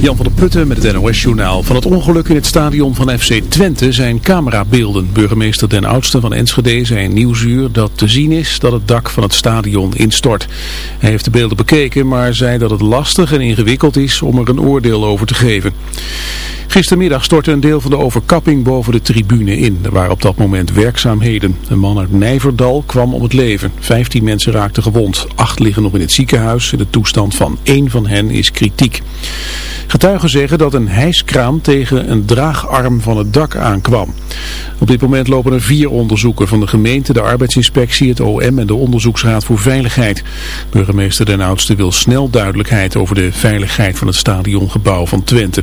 Jan van der Putten met het NOS-journaal. Van het ongeluk in het stadion van FC Twente zijn camerabeelden. Burgemeester Den Oudste van Enschede zei in Nieuwsuur dat te zien is dat het dak van het stadion instort. Hij heeft de beelden bekeken, maar zei dat het lastig en ingewikkeld is om er een oordeel over te geven. Gistermiddag stortte een deel van de overkapping boven de tribune in. Er waren op dat moment werkzaamheden. Een man uit Nijverdal kwam om het leven. Vijftien mensen raakten gewond. Acht liggen nog in het ziekenhuis. De toestand van één van hen is kritiek. Getuigen zeggen dat een hijskraan tegen een draagarm van het dak aankwam. Op dit moment lopen er vier onderzoeken van de gemeente, de arbeidsinspectie, het OM en de Onderzoeksraad voor Veiligheid. Burgemeester Den Oudste wil snel duidelijkheid over de veiligheid van het stadiongebouw van Twente.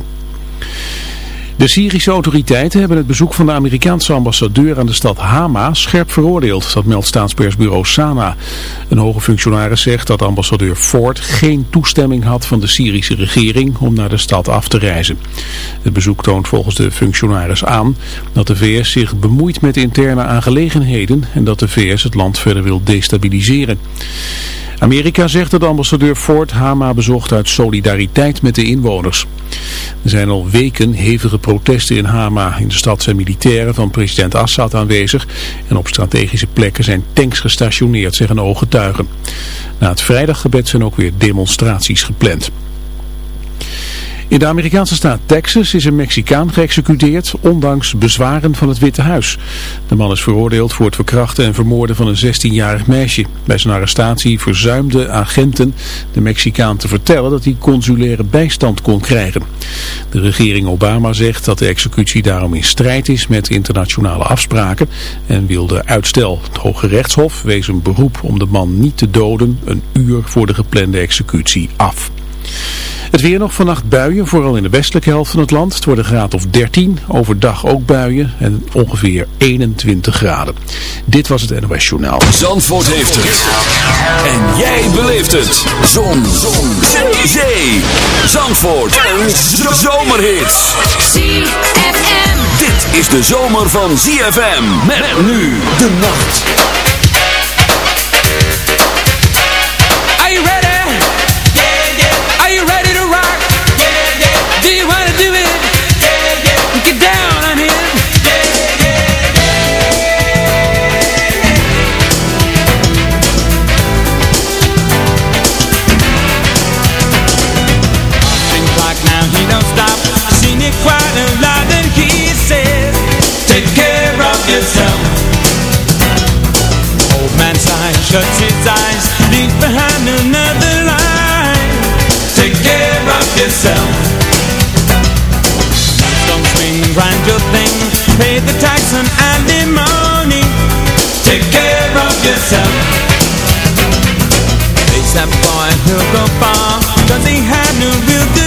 De Syrische autoriteiten hebben het bezoek van de Amerikaanse ambassadeur aan de stad Hama scherp veroordeeld. Dat meldt staatspersbureau Sana. Een hoge functionaris zegt dat ambassadeur Ford geen toestemming had van de Syrische regering om naar de stad af te reizen. Het bezoek toont volgens de functionaris aan dat de VS zich bemoeit met interne aangelegenheden en dat de VS het land verder wil destabiliseren. Amerika zegt dat ambassadeur Ford Hama bezocht uit solidariteit met de inwoners. Er zijn al weken hevige protesten in Hama. In de stad zijn militairen van president Assad aanwezig en op strategische plekken zijn tanks gestationeerd, zeggen ooggetuigen. Na het vrijdaggebed zijn ook weer demonstraties gepland. In de Amerikaanse staat Texas is een Mexicaan geëxecuteerd, ondanks bezwaren van het Witte Huis. De man is veroordeeld voor het verkrachten en vermoorden van een 16-jarig meisje. Bij zijn arrestatie verzuimden agenten de Mexicaan te vertellen dat hij consulaire bijstand kon krijgen. De regering Obama zegt dat de executie daarom in strijd is met internationale afspraken en wilde uitstel. Het Hoge Rechtshof wees een beroep om de man niet te doden een uur voor de geplande executie af. Het weer nog vannacht buien, vooral in de westelijke helft van het land. Het wordt een graad of 13, overdag ook buien en ongeveer 21 graden. Dit was het NOS Journaal. Zandvoort heeft het. En jij beleeft het. Zon. Zon. Zee. Zee. Zandvoort. Een zomerhit. ZFM. Dit is de zomer van ZFM. Met nu de nacht. Shuts his eyes, leaves behind another line. Take care of yourself. Don't swing, grind your thing, pay the tax and alimony. Take care of yourself. Face that boy, he'll go far, cause he had no real good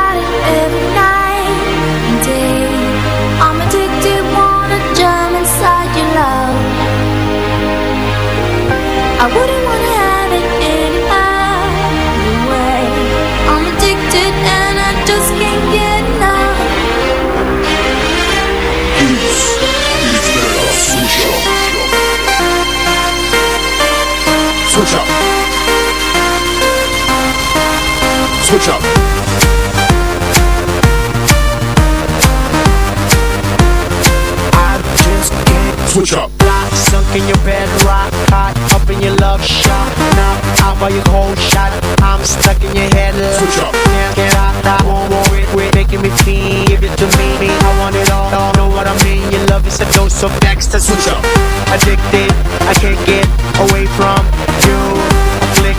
Switch up. I just can't Switch up. Block, sunk in your bed, rock hot, up in your love shot. Now, out by your whole shot, I'm stuck in your head. Switch up. Can't get out, I won't worry, quit making me feel. Give it to me, I want it all, all, know what I mean? Your love is a dose of Dexter. Switch up. Addicted, I can't get away from you.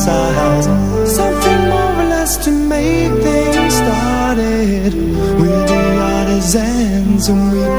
Fantasize something more or less to make things started. We're the artisans, and we've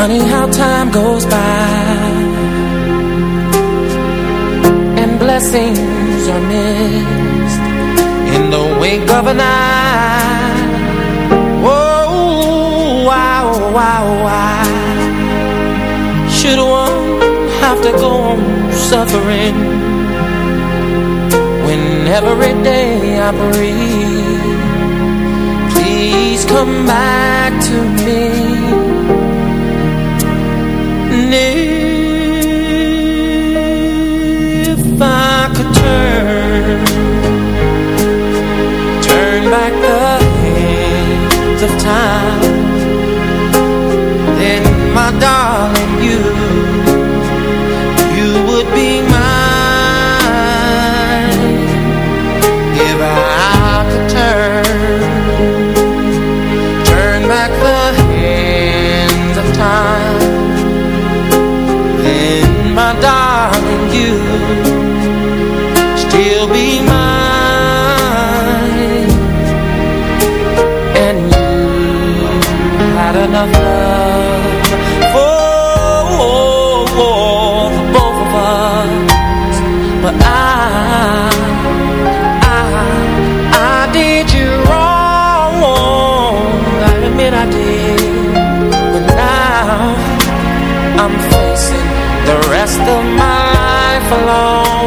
Funny how time goes by. And blessings are missed In the wink of an eye. Oh, why, wow, why Should one have to go on suffering When every day I breathe? Please come back to me. rest of my life alone.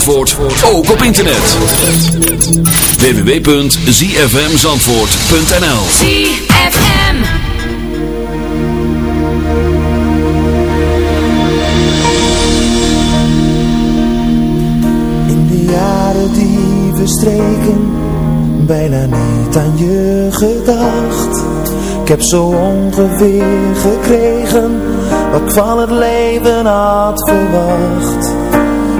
Zandvoort ook op internet. www.zfmzandvoort.nl ZFM In de jaren die verstreken Bijna niet aan je gedacht. Ik heb zo ongeveer gekregen Wat ik van het leven had verwacht.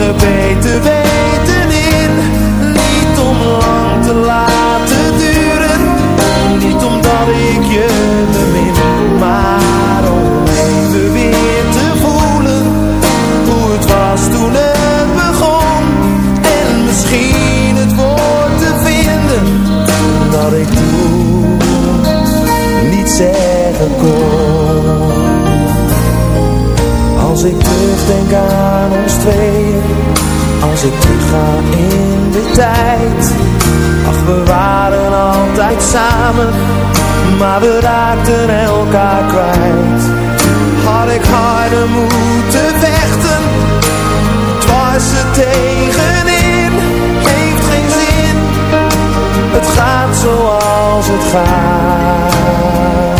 the bed. maar we raakten elkaar kwijt. Had ik harder moeten vechten, het was er tegenin, heeft geen zin, het gaat zoals het gaat.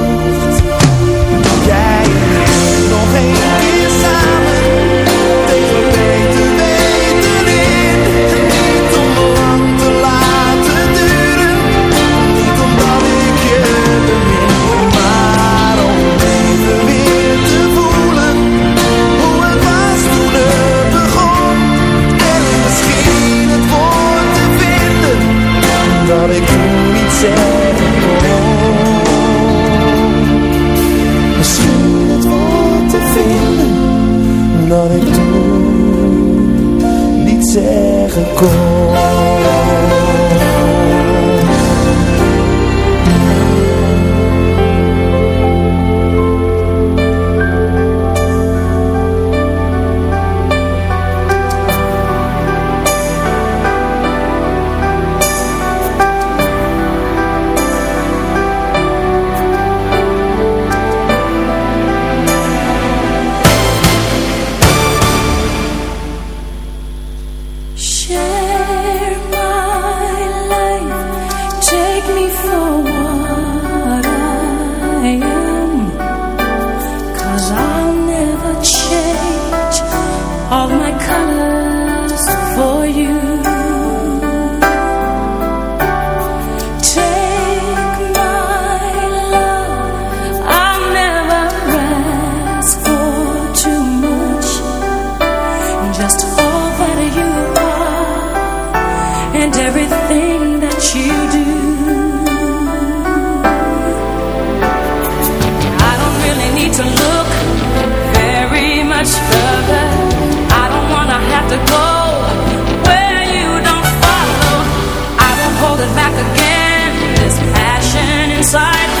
hold it back again. This passion inside.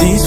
These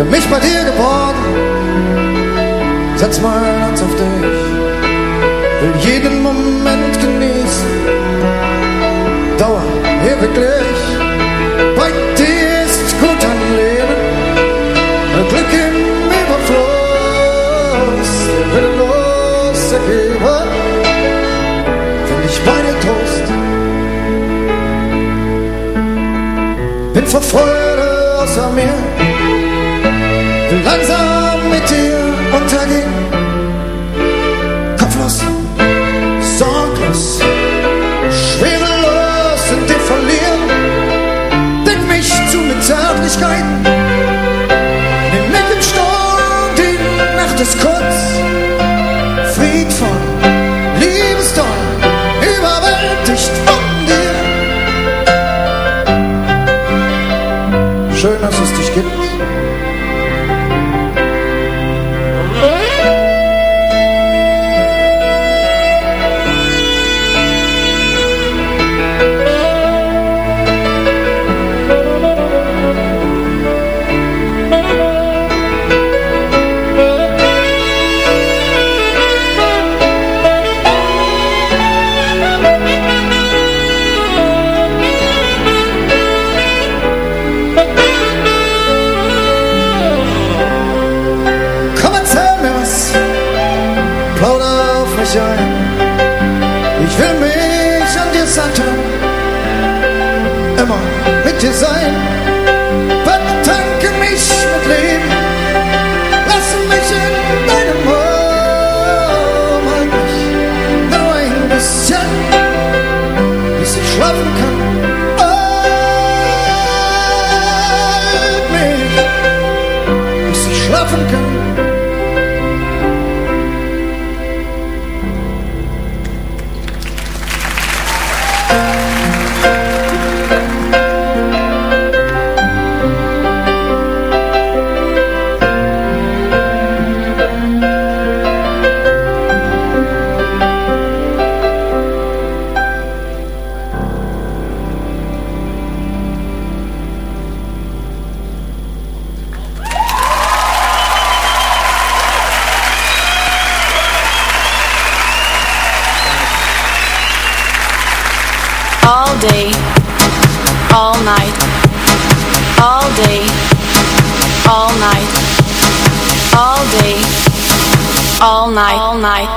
Für mich bei dir geworden, setz mein Herz auf dich, will jeden Moment genießen, Dauer ewiglich. Bei dir ist gut ein Leben, Glück im Überfluss, der willenlos ergebe, find ich bei Trost. Bin vor Freude außer mir, will langsam mit dir untergehen. Kopflos, sorglos, schwerelos in dir verlieren. Deck mich zu mit Zärtlichkeit. Nimm mich im Sturm, die Nacht ist kurz. Friedvoll, liebestoll, überwältigt von dir. Schön, dass es dich gibt.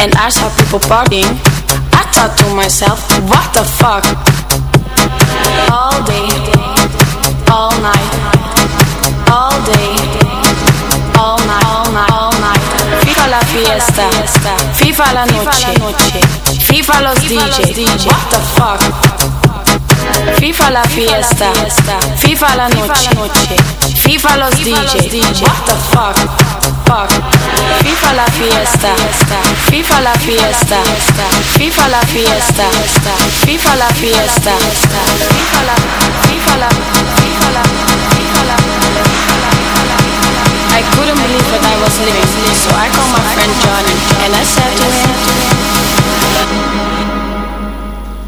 And I saw people partying, I thought to myself, what the fuck? All day, all night, all day, all night, all night, all night. Viva la fiesta, viva la noche, viva los DJ. What the fuck? Viva la fiesta, viva la noche, viva los DJ. What the fuck? Fuck. Viva la fiesta, viva la fiesta, viva la fiesta, viva la fiesta, viva la, viva la, viva la, viva la. I couldn't believe what I was living, so I called my friend Johnny and I said to him,